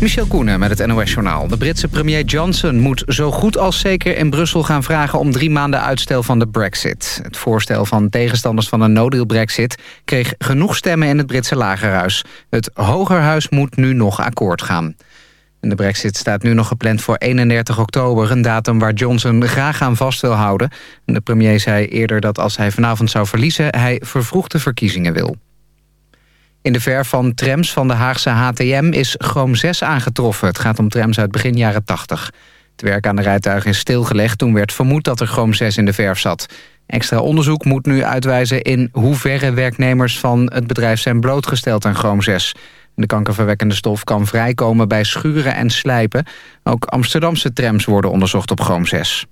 Michel Koenen met het NOS-journaal. De Britse premier Johnson moet zo goed als zeker in Brussel gaan vragen... om drie maanden uitstel van de brexit. Het voorstel van tegenstanders van een no-deal brexit... kreeg genoeg stemmen in het Britse lagerhuis. Het hogerhuis moet nu nog akkoord gaan. de brexit staat nu nog gepland voor 31 oktober... een datum waar Johnson graag aan vast wil houden. De premier zei eerder dat als hij vanavond zou verliezen... hij vervroegde verkiezingen wil. In de ver van trams van de Haagse HTM is chroom 6 aangetroffen. Het gaat om trams uit begin jaren 80. Het werk aan de rijtuigen is stilgelegd. Toen werd vermoed dat er chroom 6 in de verf zat. Extra onderzoek moet nu uitwijzen in hoeverre werknemers van het bedrijf zijn blootgesteld aan chroom 6. De kankerverwekkende stof kan vrijkomen bij schuren en slijpen. Ook Amsterdamse trams worden onderzocht op chroom 6.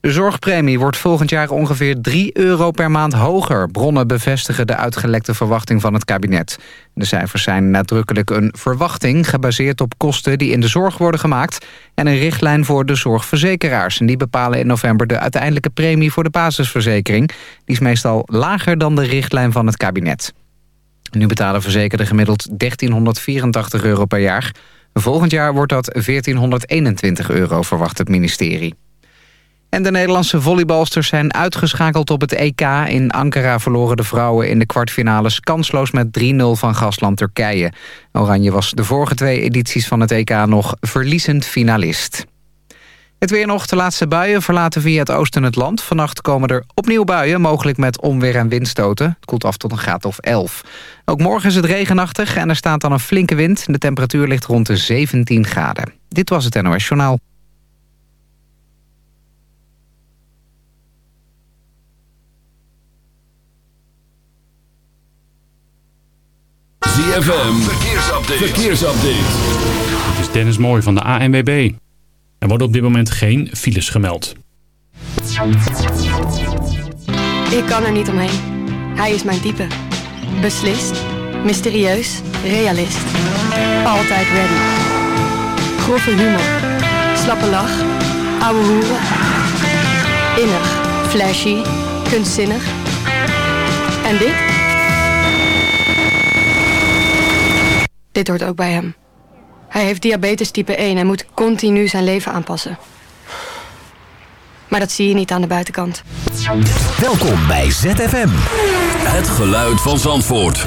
De zorgpremie wordt volgend jaar ongeveer 3 euro per maand hoger. Bronnen bevestigen de uitgelekte verwachting van het kabinet. De cijfers zijn nadrukkelijk een verwachting... gebaseerd op kosten die in de zorg worden gemaakt... en een richtlijn voor de zorgverzekeraars. En die bepalen in november de uiteindelijke premie voor de basisverzekering. Die is meestal lager dan de richtlijn van het kabinet. Nu betalen verzekerden gemiddeld 1384 euro per jaar. Volgend jaar wordt dat 1421 euro, verwacht het ministerie. En de Nederlandse volleybalsters zijn uitgeschakeld op het EK. In Ankara verloren de vrouwen in de kwartfinales kansloos met 3-0 van gastland Turkije. Oranje was de vorige twee edities van het EK nog verliezend finalist. Het weer nog, de laatste buien verlaten via het oosten het land. Vannacht komen er opnieuw buien, mogelijk met onweer en windstoten. Het koelt af tot een graad of 11. Ook morgen is het regenachtig en er staat dan een flinke wind. De temperatuur ligt rond de 17 graden. Dit was het NOS Journaal. ZFM, verkeersupdate. verkeersupdate. Dit is Dennis Mooij van de ANWB. Er worden op dit moment geen files gemeld. Ik kan er niet omheen. Hij is mijn type. Beslist, mysterieus, realist. Altijd ready. Grove humor. Slappe lach. Ouwe hoeren. Innig, flashy, kunstzinnig. En dit? Dit hoort ook bij hem. Hij heeft diabetes type 1 en moet continu zijn leven aanpassen. Maar dat zie je niet aan de buitenkant. Welkom bij ZFM. Het geluid van Zandvoort.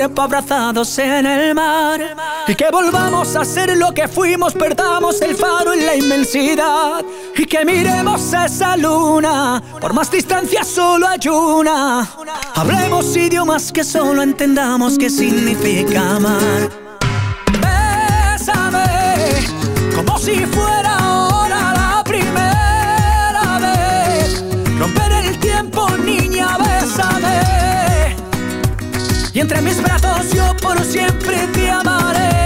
Cuerpo abrazados en el mar y que volvamos a ser lo que fuimos, perdamos el faro en la inmensidad y que miremos esa luna, por más distancia solo hay una. Hablemos idiomas que solo entendamos qué significa amar. Y entre mis brazos yo por siempre te amaré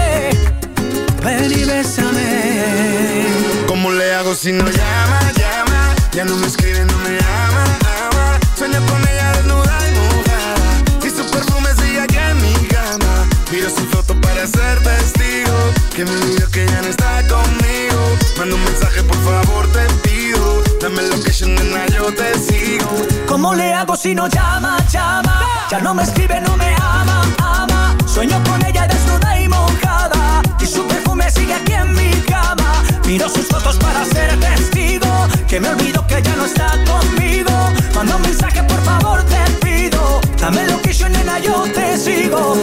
ven y bésame. ¿Cómo le hago si no llama, llama? Ya no me escribe, no me ama, ama. Sueño con ella desnuda y mojada. Y su perfume sigue en mi cama. Miro su foto para ser testigo. Que me dijo que ya no está conmigo. Manda un mensaje, por favor, te pido. Dame location, nena, yo te sigo. ¿Cómo le hago si no llama, llama? No me escribe, no me ama, ama. Sueño con ella desnuda y mojada. Y su perfume sigue aquí en mi cama. Miro sus fotos para ser testigo. Que me olvido que ya no está conmigo. Manda un mensaje, por favor, te pido. Dame lo que yo, nena, yo te sigo.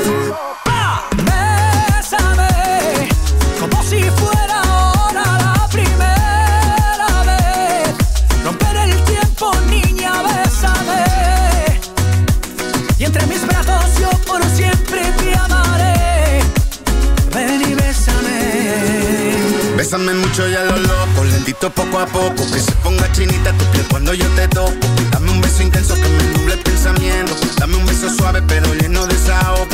Bésame mucho y a lo loco, lentito poco a poco Que se ponga chinita tu piel cuando yo te toco. Dame un beso intenso que me nuble el pensamiento. Dame un beso suave pero lleno de desahogo.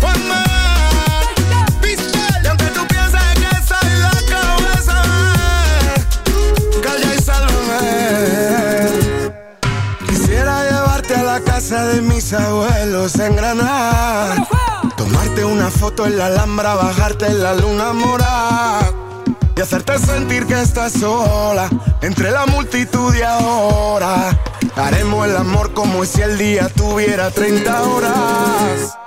One more, Y aunque tú pienses que soy loco, bésame Calla y sálvame. Quisiera llevarte a la casa de mis abuelos en Granada. Tomarte una foto en la Alhambra, bajarte en la luna morada y hacerte sentir que estás sola entre la multitud y ahora. Haremos el amor como si el día tuviera 30 horas.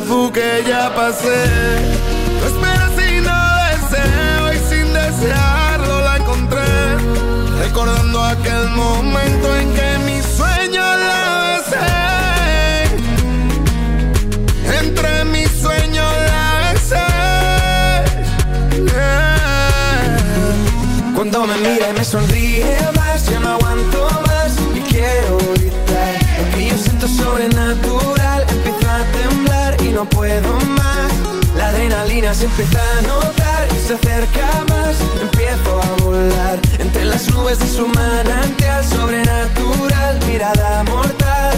Vu que ya pasé. No esperas y no deseo, y sin desearlo la encontré. Recordando aquel momento en que mi sueño la besé. Entre mis sueños la besé. Cuando me mira y me sonríe no puedo más. La adrenalina se empieza a notar y se acerca más. Empiezo a volar entre las nubes de su manantial sobrenatural, mirada mortal.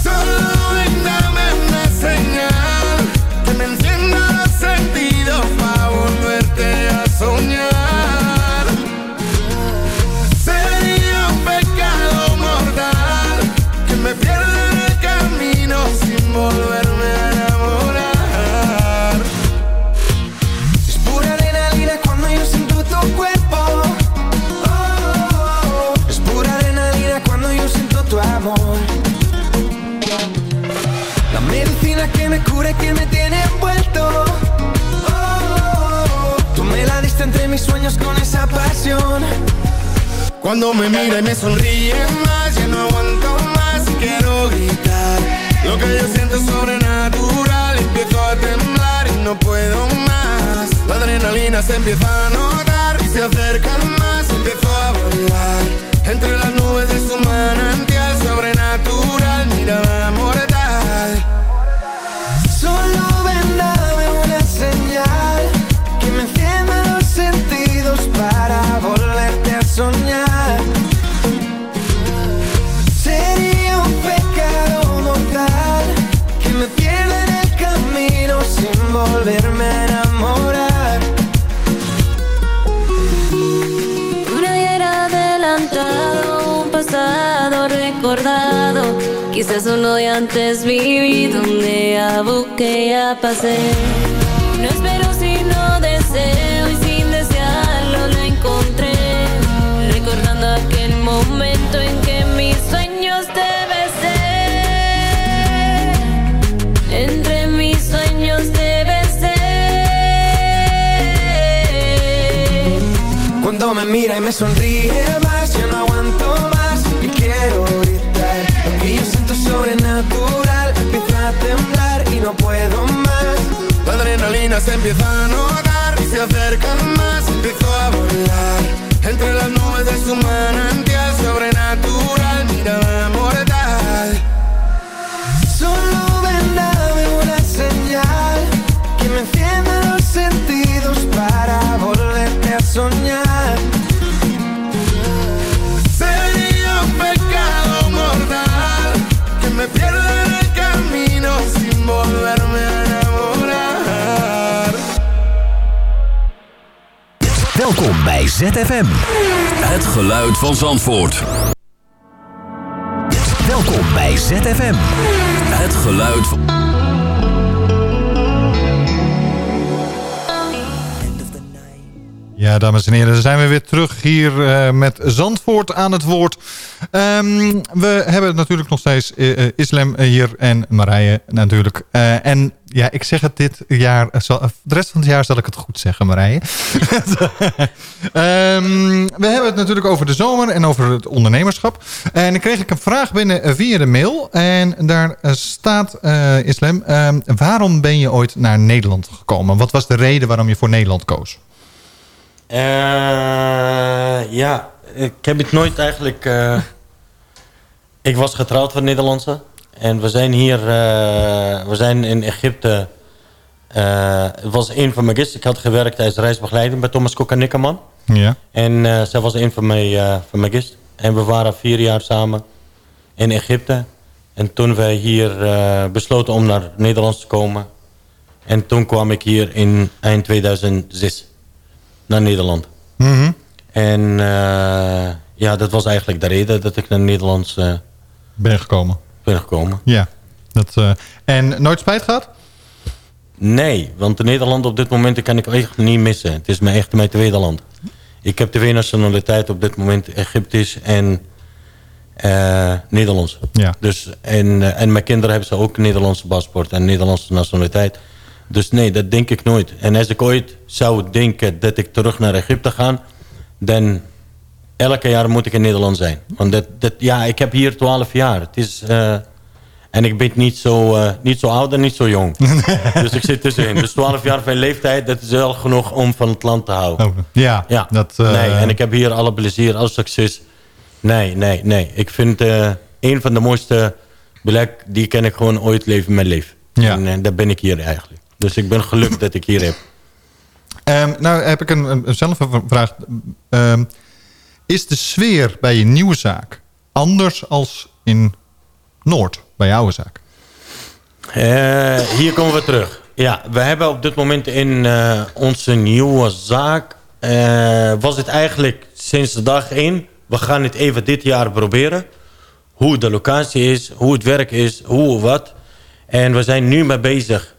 Solo ven, me cura que me tiene envuelto. Oh, tú me la diste entre mis sueños con esa pasión. Cuando me mira y me sonríe más, ya no aguanto más y quiero gritar. Lo que yo siento es sobrenatural, empiezo a temblar y no puedo más. La adrenalina se empieza a notar y se acercan más, empiezo a volar. Entre las nubes de su manantial Quizás uno de antes vivido, un día que ya pasé. No espero sino deseo y sin desearlo lo encontré. Recordando aquel momento en que mis sueños te besé. Entre mis sueños te besé. Cuando me mira y me sonríe más, yo no aguanto no puedo más. La adrenalina se empieza a notar y se acercan más, empiezo a volar. Entre las nubes de su manantial sobrenatural, mirada mortal. Welkom bij ZFM. Het geluid van Zandvoort. Welkom bij ZFM. Het geluid van... Ja, dames en heren, dan zijn we weer terug hier eh, met Zandvoort aan het woord. Ehm, we hebben natuurlijk nog steeds eh, eh, Islam hier en Marije natuurlijk. Eh, en ja, ik zeg het dit jaar, eh, zal- de rest van het jaar zal ik het goed zeggen, Marije. Ehm, we hebben het natuurlijk over de zomer en over het ondernemerschap. En dan kreeg ik een vraag binnen eh, via de mail. En daar eh, staat, eh, Islam, ehm, waarom ben je ooit naar Nederland gekomen? Wat was de reden waarom je voor Nederland koos? Eh, ja, ik heb het nooit eigenlijk... eh, ik was getrouwd van Nederlandse. En we zijn hier... eh, we zijn in Egypte... eh, het was een van mijn gids. Ik had gewerkt als reisbegeleider bij Thomas Cook en Nickerman. Ja. En eh, zij was een van mijn, van mijn gids. En we waren vier jaar samen in Egypte. En toen wij hier besloten om naar Nederland te komen. En toen kwam ik hier in eind 2006 naar Nederland. Mhm. En ja, dat was eigenlijk de reden dat ik naar Nederland Ben gekomen. Ben gekomen. Ja. Dat, eh, en nooit spijt gehad? Nee, want de Nederland op dit moment kan ik echt niet missen. Het is mijn echt mijn tweede land. Ik heb twee nationaliteiten op dit moment, Egyptisch en eh, Nederlands. Ja. Dus, en, eh, en mijn kinderen hebben ze ook een Nederlandse paspoort en Nederlandse nationaliteit. Dus nee, dat denk ik nooit. En als ik ooit zou denken dat ik terug naar Egypte ga... dan elke jaar moet ik in Nederland zijn. Want dat, dat, ja, ik heb hier 12 jaar. Het is, eh, en ik ben niet zo, eh, niet zo oud en niet zo jong. dus ik zit tussenin. Dus 12 jaar van leeftijd, dat is wel genoeg om van het land te houden. Oh, ja. Ja, Dat, eh, nee, en ik heb hier alle plezier, alle succes. Nee, nee, nee. Ik vind een van de mooiste plek die kan ik gewoon ooit leven in mijn leven. Ja. En daar ben ik hier eigenlijk. Dus ik ben gelukkig dat ik hier heb. Ehm, nou heb ik een, een, een zelf een vraag. Ehm, is de sfeer bij je nieuwe zaak anders als in Noord, bij je oude zaak? Eh, hier komen we terug. Ja, we hebben op dit moment in eh, onze nieuwe zaak... eh, was het eigenlijk sinds de dag één... we gaan het even dit jaar proberen. Hoe de locatie is, hoe het werk is, hoe wat. En we zijn nu mee bezig.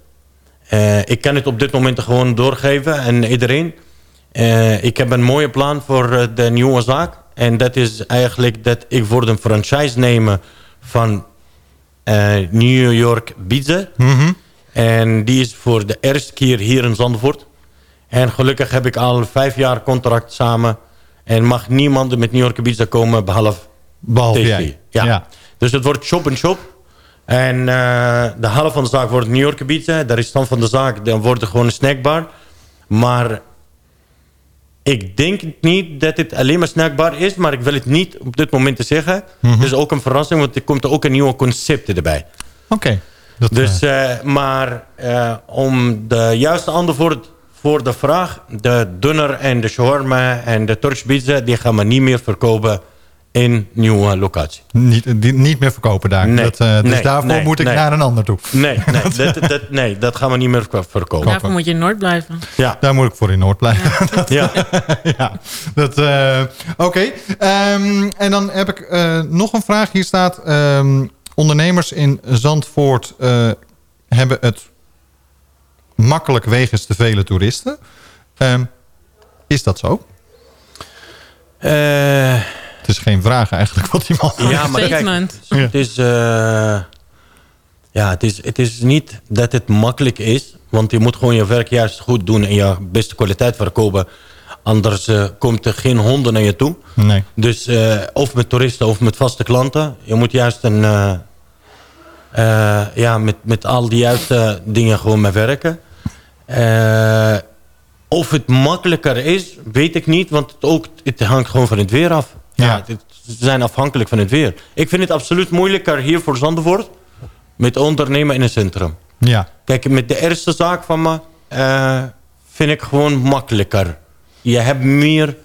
Ik kan het op dit moment gewoon doorgeven aan iedereen. Eh, ik heb een mooie plan voor eh, de nieuwe zaak. En dat is eigenlijk dat ik word een franchise nemen van eh, New York Pizza. En die is voor de eerste keer hier in Zandvoort. En gelukkig heb ik al vijf jaar contract samen. En mag niemand met New York Pizza komen behalve, Behalve jij. Ja. Ja. Dus het wordt shop en shop. En de helft van de zaak wordt New York Pizza. De restant van de zaak dan wordt het gewoon een snackbar. Maar ik denk niet dat het alleen maar snackbar is. Maar ik wil het niet op dit moment te zeggen. Mhm. Het is ook een verrassing, want er komt er ook een nieuwe concept erbij. Oké. Dus, eh, eh, maar eh, om de juiste antwoord voor de vraag... de dunner en de shawarma en de Turks pizza... die gaan we niet meer verkopen in nieuwe locatie. niet, die, niet meer verkopen daar. Nee. Dat, eh, dus Nee, daarvoor nee, moet ik nee. naar een ander toe. Nee, nee, dat, dat, nee dat gaan we niet meer verko- verkopen. Daarvoor moet je in Noord blijven. Ja, Daar moet ik voor in Noord blijven. ja. ja, dat, eh, oké. Ehm, en dan heb ik eh, nog een vraag. Hier staat... ehm, ondernemers in Zandvoort eh, hebben het makkelijk wegens te vele toeristen. Ehm, is dat zo? Eh, Het is geen vraag eigenlijk wat iemand... ja, maar kijk, het is, eh, ja, het, is, het is niet dat het makkelijk is. Want je moet gewoon je werk juist goed doen en je beste kwaliteit verkopen. Anders eh, komt er geen honden naar je toe. Nee. Dus eh, of met toeristen of met vaste klanten. Je moet juist een, eh, eh, ja, met, met al die juiste dingen gewoon mee werken. Eh, of het makkelijker is, weet ik niet. Want het, ook, het hangt gewoon van het weer af. Ja. Ze zijn afhankelijk van het weer. Ik vind het absoluut moeilijker hier voor Zandvoort... met ondernemen in het centrum. Ja. Kijk, met de eerste zaak van me... eh, vind ik gewoon makkelijker. Je hebt meer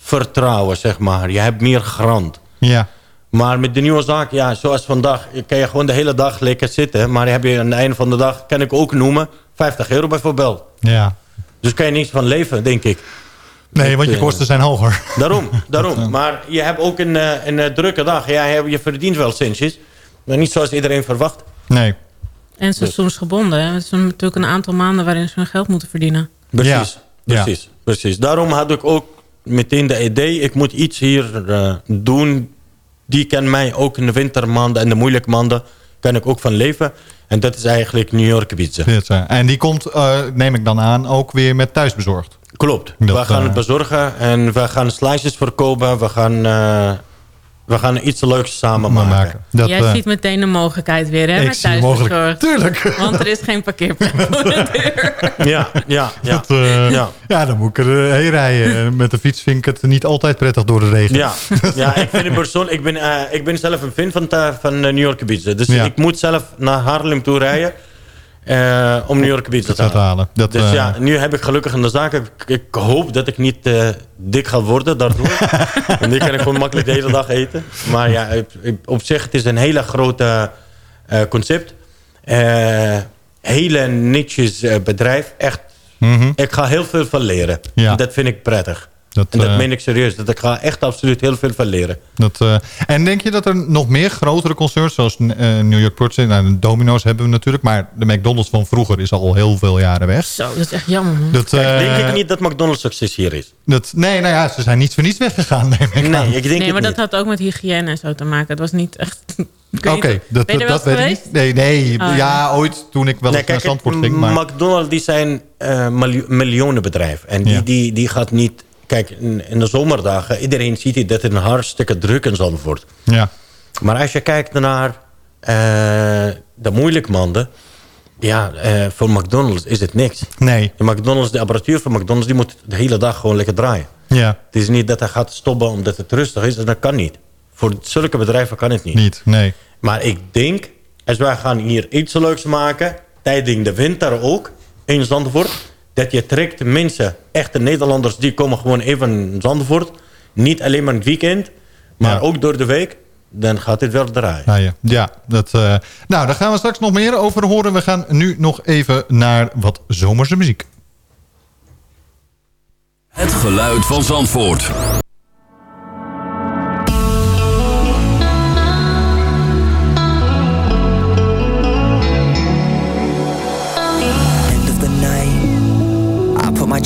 vertrouwen, zeg maar. Je hebt meer grant. Ja. Maar met de nieuwe zaak, ja, zoals vandaag... kan je gewoon de hele dag lekker zitten. Maar heb je aan het einde van de dag, kan ik ook noemen... 50 euro bijvoorbeeld. Ja. Dus kan je niks van leven, denk ik. Nee, want je eh, kosten zijn hoger. Daarom, daarom. Maar je hebt ook een, eh, een, eh, drukke dag. Ja, je je verdient wel centjes. Maar niet zoals iedereen verwacht. Nee. En seizoensgebonden. hè. Het is natuurlijk een aantal maanden waarin ze hun geld moeten verdienen. Precies, Ja. precies, precies. Daarom had ik ook meteen de idee... ik moet iets hier eh, doen... die kan mij ook in de wintermaanden en de moeilijke maanden... kan ik ook van leven. En dat is eigenlijk New York pizza. Eh, En die komt, eh, neem ik dan aan, ook weer met thuisbezorgd. Klopt. Dat, we gaan eh, het bezorgen en we gaan slices verkopen. We gaan, eh, we gaan iets leuks samen maken. maken. Dat, Jij eh, ziet meteen de mogelijkheid weer, hè? ik met zie de mogelijkheid. thuisbezorgd. Tuurlijk. Want er is geen parkeerplek voor de deur. Ja, ja, ja. Dat, eh, Ja. ja. dan moet ik er eh, heen rijden. En Met de fiets vind ik het niet altijd prettig door de regen. Ja, ja ik, vind het persoon, ik, ben, eh, ik ben zelf een fan van, van eh, New York Pizza. Dus Ja. ik moet zelf naar Haarlem toe rijden eh, om New York Pizza te halen. Dat, Dus eh, ja, nu heb ik gelukkig de zaak. Ik, ik hoop dat ik niet eh, dik ga worden daardoor. en die kan ik gewoon makkelijk de hele dag eten. Maar ja, op- zich, het is een hele grote eh, concept. Eh, hele eh, bedrijf. Echt, mhm. ik ga heel veel van leren. Ja. Dat vind ik prettig. Dat, En dat eh, meen ik serieus. Dat ik ga echt absoluut heel veel van leren. Dat, eh, en denk je dat er nog meer grotere concerns, zoals eh, New York Purchase, nou, de Domino's hebben we natuurlijk, maar de McDonald's van vroeger is al heel veel jaren weg. Zo, dat is echt jammer, man. Dat, Kijk, eh, denk ik niet dat McDonald's succes hier is. Dat, nee, nou ja, ze zijn niet voor niets weggegaan, neem ik aan. Nee, ik denk Nee, het maar dat had ook met hygiëne en zo te maken. Het was niet echt... Ik Oké, dat, Ben je dat, eens weet ik niet. Nee, nee Oh, ja, ja. ooit toen ik wel eens Nee, naar kijk, Zandvoort ging. Maar, McDonald's die zijn eh miljo- miljoenenbedrijf. En die, Ja. die, die gaat niet... Kijk, in, in de zomerdagen, iedereen ziet dat het een hartstikke druk in Zandvoort. ja, Maar als je kijkt naar eh, de moeilijke maanden... Ja, eh, voor McDonald's is het niks. nee, De McDonald's, de apparatuur van McDonald's, die moet de hele dag gewoon lekker draaien. ja, Het is niet dat hij gaat stoppen omdat het rustig is. Dat kan niet. Voor zulke bedrijven kan het niet. niet, nee. Maar ik denk, als wij gaan hier iets leuks maken... tijdens de winter ook, in Zandvoort... dat je trekt mensen, echte Nederlanders... die komen gewoon even in Zandvoort. Niet alleen maar het weekend, maar Ja. ook door de week. Dan gaat dit wel draaien. Nou ja, ja dat, eh, nou, daar gaan we straks nog meer over horen. We gaan nu nog even naar wat zomerse muziek. Het geluid van Zandvoort.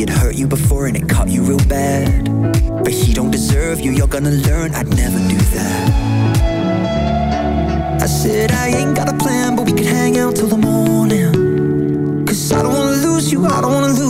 somebody had hurt you before and it caught you real bad. But he don't deserve you, you're gonna learn I'd never do that. I said I ain't got a plan, but we could hang out till the morning. Cause I don't wanna lose you, I don't wanna lose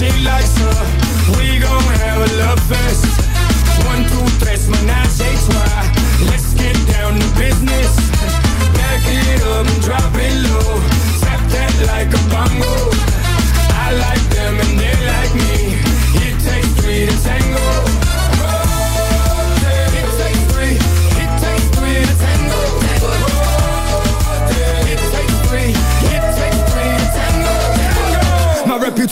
she likes her. We gon' have a love fest. One, two, tres, menage a. Let's get down to business. Back it up and drop it low. Tap that like a bongo. I like them and they like me. It takes three to tango.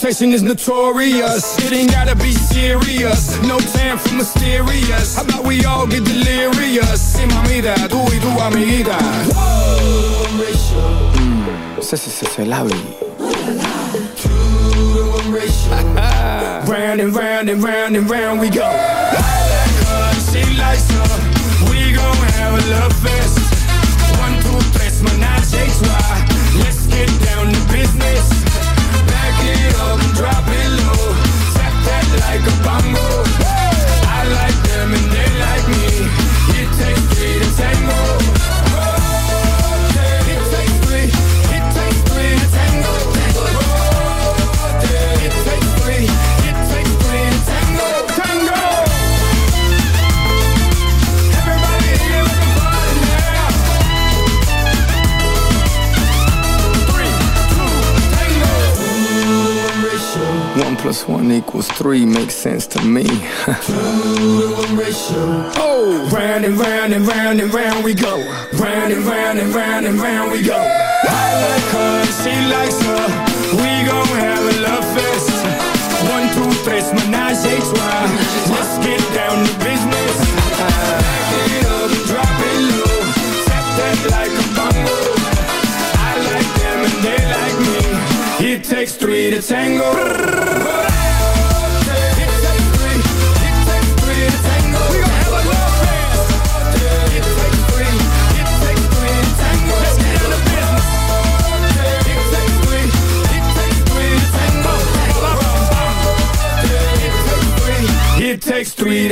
Reputation is notorious. It ain't gotta be serious. No time for mysterious. How about we all get delirious? Sí, mamita, tú y tu amiguita. Mm, c'est, c'est, c'est, c'est la vie. round and round and round and round we go. I like her, she likes her. We gon' have a love fest. One, two, tres, menage a trois. Let's get down to business. Drop it low. Tap that like a bongo. I like them and they like me. It takes three to tango. Plus one equals three makes sense to me. Oh, round and round and round and round we go. Round and round and round and round we go. I like her, she likes her. We gon' have a love fest. One, two, tres, menage a trois. Let's get down to business. Back it up and drop it low. Tap that like a bongo. I like them and they like me. It takes three to tango.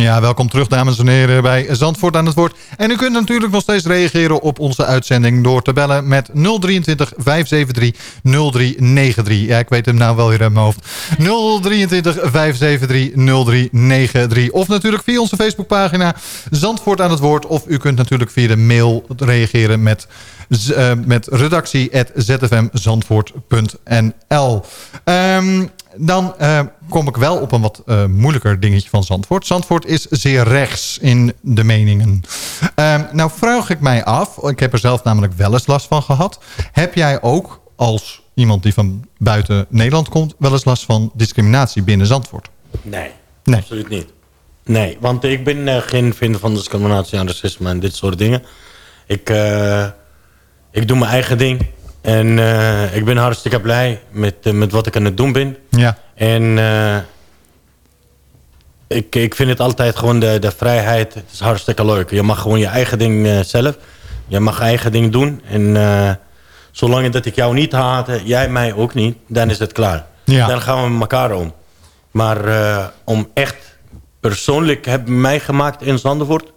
Ja, welkom terug dames en heren bij Zandvoort aan het woord. En u kunt natuurlijk nog steeds reageren op onze uitzending door te bellen met 023 573 0393. Ja, ik weet hem nou wel weer uit mijn hoofd. 023 573 0393. Of natuurlijk via onze Facebookpagina Zandvoort aan het woord. Of u kunt natuurlijk via de mail reageren met, uh, met redactie.zfmzandvoort.nl. Ehm dan uh, kom ik wel op een wat uh, moeilijker dingetje van Zandvoort. Zandvoort is zeer rechts in de meningen. Uh, nou vraag ik mij af, ik heb er zelf namelijk wel eens last van gehad. Heb jij ook als iemand die van buiten Nederland komt... wel eens last van discriminatie binnen Zandvoort? Nee, nee. absoluut niet. Nee, want ik ben uh, geen vinder van discriminatie en racisme en dit soort dingen. Ik, ik doe mijn eigen ding. En uh, ik ben hartstikke blij met, uh, met wat ik aan het doen ben. Ja. En uh, ik, ik vind het altijd gewoon de, de vrijheid. Het is hartstikke leuk. Je mag gewoon je eigen ding zelf. Je mag je eigen ding doen. En zolang dat ik jou niet haat, jij mij ook niet, dan is het klaar. Ja. Dan gaan we met elkaar om. Maar om echt persoonlijk hebben mij gemaakt in Zandvoort...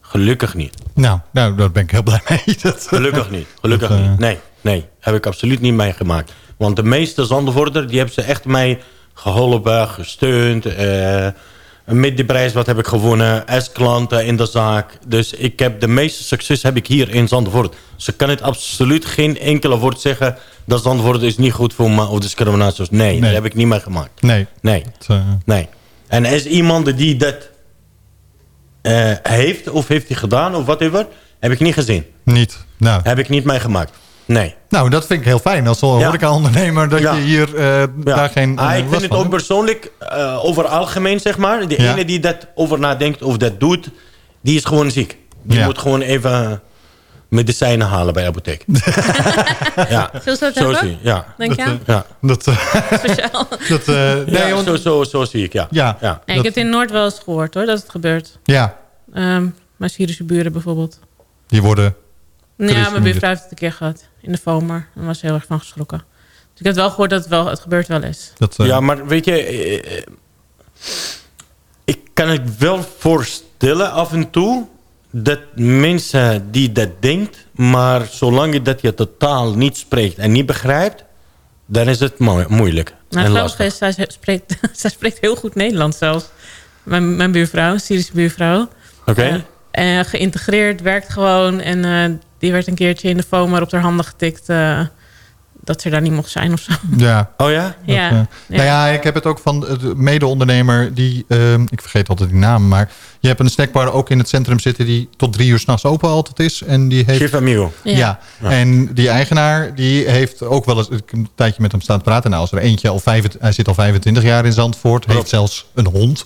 Gelukkig niet. Nou, nou, daar ben ik heel blij mee. Dat, Gelukkig niet. Gelukkig dat, niet. Nee, nee. Heb ik absoluut niet meegemaakt. Want de meeste Zandvoorter, die hebben ze echt mij geholpen, gesteund. Uh, Met die prijs wat heb ik gewonnen als klanten in de zaak. Dus ik heb de meeste succes heb ik hier in Zandvoort. Ze kan het absoluut geen enkele woord zeggen... dat Zandvoort is niet goed voor me of discriminatie. Nee, nee. dat heb ik niet meegemaakt. Nee. Nee. Uh... nee. En als iemand die dat uh, heeft of heeft hij gedaan of whatever... heb ik niet gezien. Niet? Nou. Heb ik niet meegemaakt. Nee. Nou, dat vind ik heel fijn als horeca-ondernemer... dat Ja. je hier uh, daar geen Ah, uh, ik vind het ook persoonlijk, uh, over algemeen zeg maar... de Ja. ene die dat over nadenkt of dat doet... die is gewoon ziek. Die Ja. moet gewoon even medicijnen halen bij de apotheek. ja, zo hebben? zie ja. Denk je? Ja. Dat, uh, Speciaal. dat, uh, nee, ja, want- zo, zo, zo zie ik, ja. Ja. ja. Nee, ik heb het in Noord wel eens gehoord hoor, dat het gebeurt. Ja, Um, mijn Syrische buren bijvoorbeeld. die worden... Ja, mijn buurvrouw heeft het een keer gehad. In de Vomer. Daar was ze heel erg van geschrokken. Dus ik heb wel gehoord dat het, wel, het gebeurt wel eens. Dat, uh, Ja, maar weet je... eh, eh, ik kan het wel voorstellen af en toe... dat mensen die dat denkt... maar zolang je dat je totaal niet spreekt en niet begrijpt... dan is het mo moeilijk Nou, en lastig. is, zij spreekt, zij spreekt heel goed Nederlands zelfs. Mijn, mijn buurvrouw, Syrische buurvrouw. Oké? Eh, En geïntegreerd, werkt gewoon. En eh, die werd een keertje in de FOMA op haar handen getikt... eh, dat ze daar niet mocht zijn of zo. Ja. Oh ja? Ja. Dat, uh, ja. Nou ja, ik heb het ook van de mede-ondernemer die... Uh, ik vergeet altijd die naam, maar... Je hebt een snackbar ook in het centrum zitten... die tot drie uur s'nachts open altijd is. En die heeft... Chef Amigo. Ja. ja. En die eigenaar die heeft ook wel eens... Ik heb een tijdje met hem staan praten. Nou, als er eentje al... Vijf, hij zit al 25 jaar in Zandvoort. Heeft zelfs een hond.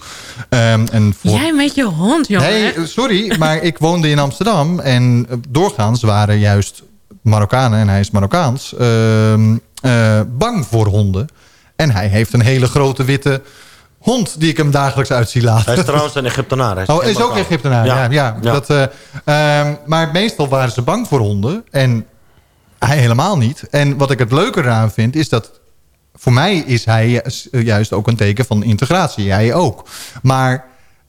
Um, en voor... Jij met je hond, jongen. Nee, sorry. maar ik woonde in Amsterdam. En doorgaans waren juist Marokkanen, en hij is Marokkaans, uh, uh, bang voor honden. En hij heeft een hele grote witte hond die ik hem dagelijks uit zie laten. Hij is trouwens een Egyptenaar. Hij is oh, is ook Egyptenaar, ja. ja, ja, ja. Dat, uh, uh, maar meestal waren ze bang voor honden. En hij helemaal niet. En wat ik het leuker eraan vind, is dat... Voor mij is hij juist ook een teken van integratie. Hij ook. Maar...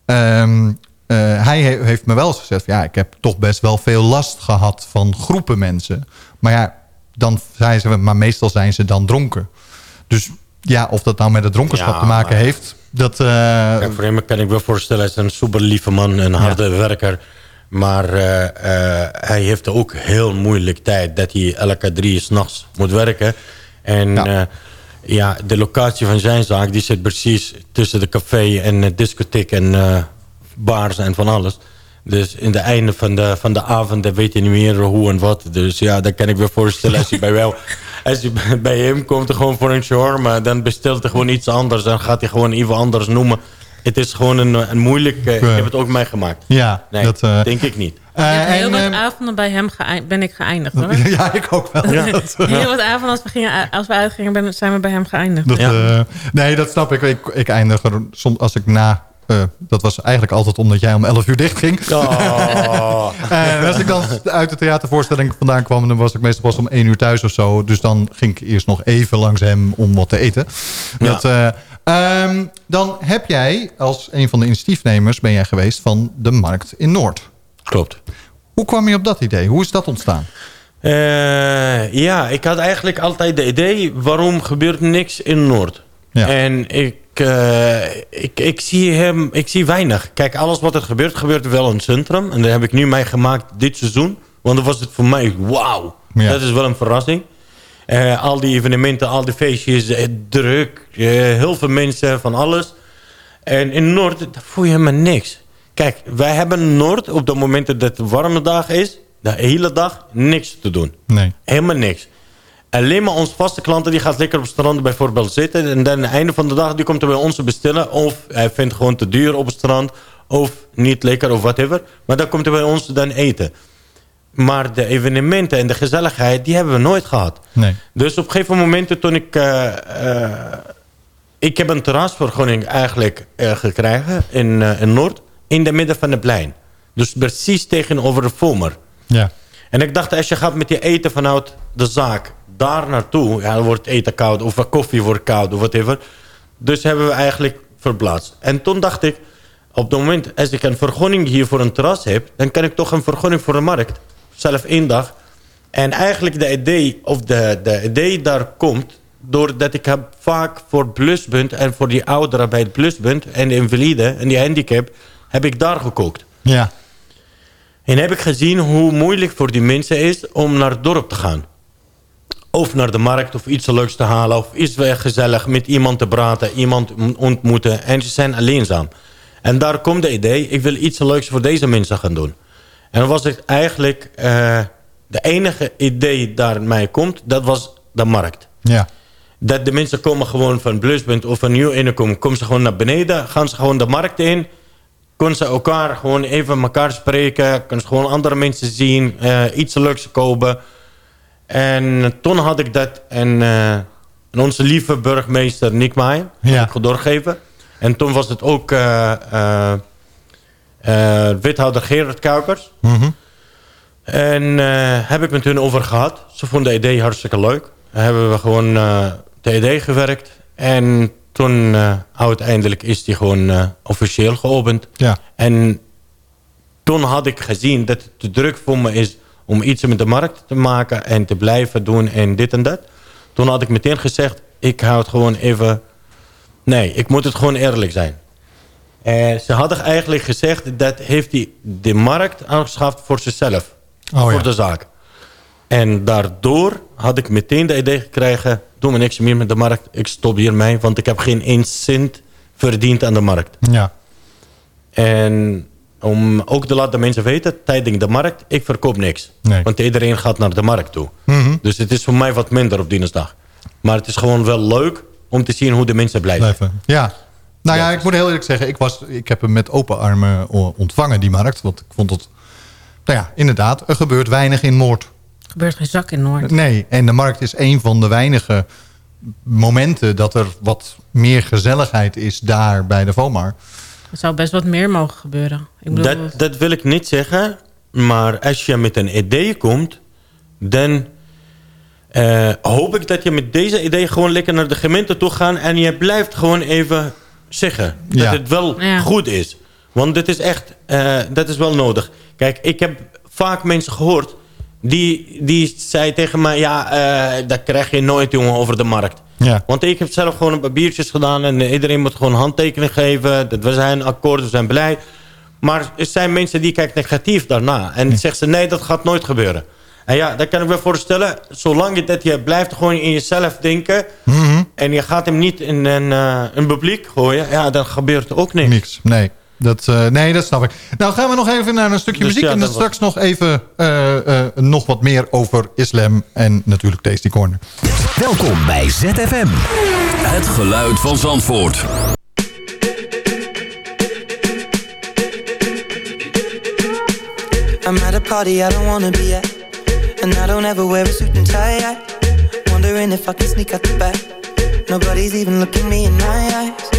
Um, uh, hij he heeft me wel eens gezegd... ja, ik heb toch best wel veel last gehad van groepen mensen. Maar ja, dan zei ze... maar meestal zijn ze dan dronken. Dus ja, of dat nou met het dronkenschap ja, te maken heeft... Dat, uh... voor hem kan ik me voorstellen... hij is een super lieve man, een harde ja. werker... Maar uh, uh, hij heeft ook heel moeilijk tijd... dat hij elke drie s'nachts moet werken. En ja. ja. de locatie van zijn zaak... die zit precies tussen de café en de discotheek... en bars en van alles. Dus in de einde van de, van de avond dan weet je niet meer hoe en wat. Dus ja, dan kan ik me voorstellen als je bij wel... Als je bij hem komt gewoon voor een shawarma... dan bestelt hij gewoon iets anders. Dan gaat hij gewoon even anders noemen. Het is gewoon een, een moeilijk... Uh, ik heb het ook meegemaakt. Ja, nee, dat uh, denk ik niet. Uh, heel wat avonden bij hem ben ik geëindigd hoor. Ja, ik ook wel. Ja. heel wat avonden als we, gingen, als we uitgingen ben, zijn we bij hem geëindigd. Dat, ja. nee, dat snap ik. Ik, ik eindig er soms als ik na uh, dat was eigenlijk altijd omdat jij om 11 uur dicht ging. Oh. en als ik dan uit de theatervoorstelling vandaan kwam... dan was ik meestal pas om 1 uur thuis of zo. Dus dan ging ik eerst nog even langs hem om wat te eten. Ja. Dat, uh, um, dan heb jij als een van de initiatiefnemers... ben jij geweest van de Markt in Noord. Klopt. Hoe kwam je op dat idee? Hoe is dat ontstaan? Uh, ja, ik had eigenlijk altijd de idee... waarom gebeurt niks in Noord? Ja. En ik uh, ik, ik, zie hem, ik zie weinig. Kijk, alles wat er gebeurt, gebeurt wel in het centrum. En daar heb ik nu mee gemaakt dit seizoen. Want dan was het voor mij, wauw. Ja. Dat is wel een verrassing. Uh, al die evenementen, al die feestjes, uh, druk. heel veel mensen, van alles. En in Noord voel je helemaal niks. Kijk, wij hebben Noord op de momenten dat het warme dag is... de hele dag niks te doen. Nee. Helemaal niks. Alleen maar onze vaste klanten die gaat lekker op het strand bijvoorbeeld zitten. En dan aan het einde van de dag die komt er bij ons te bestellen. Of hij vindt gewoon te duur op het strand. Of niet lekker of whatever. Maar dan komt hij bij ons dan eten. Maar de evenementen en de gezelligheid, die hebben we nooit gehad. Nee. Dus op een gegeven moment toen ik... Uh, uh, ik heb een terrasvergunning eigenlijk uh, gekregen in, in Noord. In de midden van het plein. Dus precies tegenover de Vomer. Ja. En ik dacht, als je gaat met je eten vanuit de zaak daar naartoe, ja, dan wordt eten koud of koffie wordt koud of whatever. Dus hebben we eigenlijk verplaatst. En toen dacht ik, op het moment als ik een vergunning hier voor een terras heb, dan kan ik toch een vergunning voor de markt. Zelf één dag. En eigenlijk de idee, of de, de idee daar komt, doordat ik heb vaak voor Pluspunt... en voor die ouderen bij het Pluspunt... en de invalide en die handicap... heb ik daar gekookt. Ja. En heb ik gezien hoe moeilijk voor die mensen is... om naar het dorp te gaan. Of naar de markt of iets leuks te halen... of iets weer gezellig met iemand te praten... iemand ontmoeten. En ze zijn alleenzaam. En daar komt de idee... ik wil iets leuks voor deze mensen gaan doen. En dan was het eigenlijk... eh, de enige idee daar mij komt... dat was de markt. Ja. Dat de mensen komen gewoon van Pluspunt of van Nieuw Innekom... komen ze gewoon naar beneden, gaan ze gewoon de markt in... kunnen ze elkaar gewoon even elkaar spreken... kunnen ze gewoon andere mensen zien, eh, iets leuks kopen... En toen had ik dat en, eh, en onze lieve burgemeester Nick Maai Ja. doorgegeven. En toen was het ook eh, eh, wethouder Gerard Kuikers. Mhm. En eh, heb ik met hun over gehad. Ze vonden de idee hartstikke leuk. Hebben we gewoon de idee gewerkt. En toen eh, uiteindelijk is die gewoon officieel geopend. Ja. En toen had ik gezien dat het te druk voor me is om iets met de markt te maken en te blijven doen en dit en dat. Toen had ik meteen gezegd, ik hou het gewoon even... Nee, ik moet het gewoon eerlijk zijn. Eh, ze hadden eigenlijk gezegd dat heeft hij de markt aangeschaft voor zichzelf. Oh, voor ja. de zaak. En daardoor had ik meteen de idee gekregen... doe me niks meer met de markt, ik stop hiermee... want ik heb geen 1 cent verdiend aan de markt. Ja. En om ook te laten mensen weten... tijdens de markt, ik verkoop niks. Nee. Want iedereen gaat naar de markt toe. Mhm. Dus het is voor mij wat minder op dinsdag. Maar het is gewoon wel leuk om te zien hoe de mensen blijven. Blijven. Ja. Nou ja, ik moet heel eerlijk zeggen, ik, was, ik heb hem met open armen ontvangen, die markt. Want ik vond het, nou ja, inderdaad, er gebeurt weinig in Noord. Er gebeurt geen zak in Noord. Nee, en de markt is een van de weinige momenten dat er wat meer gezelligheid is daar bij de VOMAR. Er zou best wat meer mogen gebeuren. Ik bedoel, Dat, dat wil ik niet zeggen. Maar als je met een idee komt... dan eh, hoop ik dat je met deze idee gewoon lekker naar de gemeente toe gaat... en je blijft gewoon even zeggen dat Ja. het wel Ja. goed is. Want dit is echt, eh, dat is wel nodig. Kijk, ik heb vaak mensen gehoord... die, die zei tegen mij... ja, eh, dat krijg je nooit, jongen, over de markt. Ja. Want ik heb zelf gewoon een paar biertjes gedaan... en iedereen moet gewoon handtekening geven. Dat we zijn akkoord, we zijn blij. Maar er zijn mensen die kijken negatief daarna. En zeggen ze, nee, dat gaat nooit gebeuren. En ja, dat kan ik me voorstellen. Zolang je dat je blijft gewoon in jezelf denken... Mhm. en je gaat hem niet in een, eh, een publiek gooien... ja, dan gebeurt er ook niks. Niks, nee. Dat, eh, nee, dat snap ik. Nou gaan we nog even naar een stukje Dus muziek. ja, en dan was- straks nog even eh, eh, nog wat meer over islam en natuurlijk Tasty Corner. Welkom bij ZFM. Het geluid van Zandvoort. I'm at a party I don't wanna be at. And I don't ever wear a suit and tie. Wondering if I can sneak out the back. Nobody's even looking me in my eyes.